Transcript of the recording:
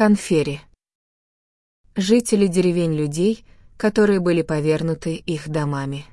Конфери. Жители деревень людей, которые были повернуты их домами.